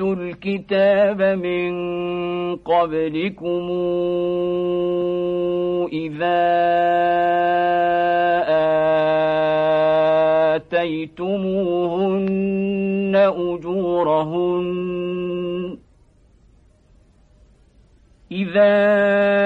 الكتاب من قبلكم إذا آتيتموهن أجورهن. إذا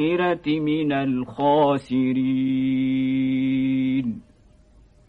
الآخرة من الخاسرين.